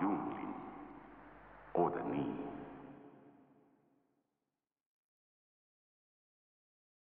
June